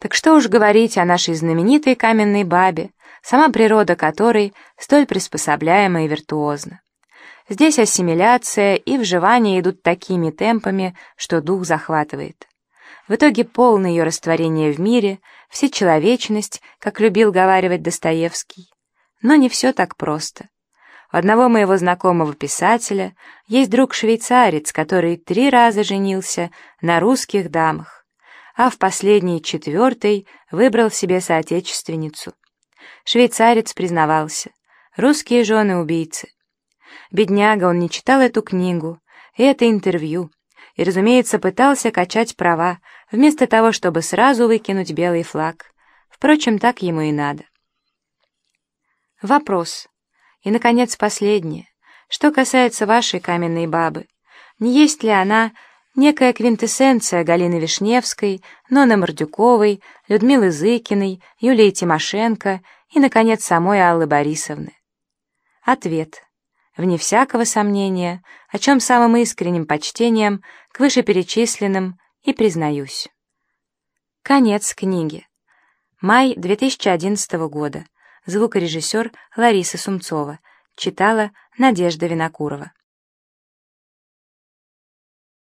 Так что уж говорить о нашей знаменитой каменной бабе, сама природа которой столь приспособляема и виртуозна. Здесь ассимиляция и вживание идут такими темпами, что дух захватывает. В итоге полное ее растворение в мире, всечеловечность, как любил говаривать Достоевский. Но не все так просто. У одного моего знакомого писателя есть друг-швейцарец, который три раза женился на русских дамах, а в последний четвертый выбрал себе соотечественницу. Швейцарец признавался, русские жены убийцы. Бедняга, он не читал эту книгу и это интервью, и, разумеется, пытался качать права, вместо того, чтобы сразу выкинуть белый флаг. Впрочем, так ему и надо. Вопрос. И, наконец, последнее. Что касается вашей каменной бабы, не есть ли она некая квинтэссенция Галины Вишневской, Ноны Мордюковой, Людмилы Зыкиной, Юлии Тимошенко и, наконец, самой Аллы Борисовны? Ответ. Вне всякого сомнения, о чем самым искренним почтением к вышеперечисленным и признаюсь. Конец книги. Май 2011 года. Звукорежиссер Лариса Сумцова. Читала Надежда Винокурова.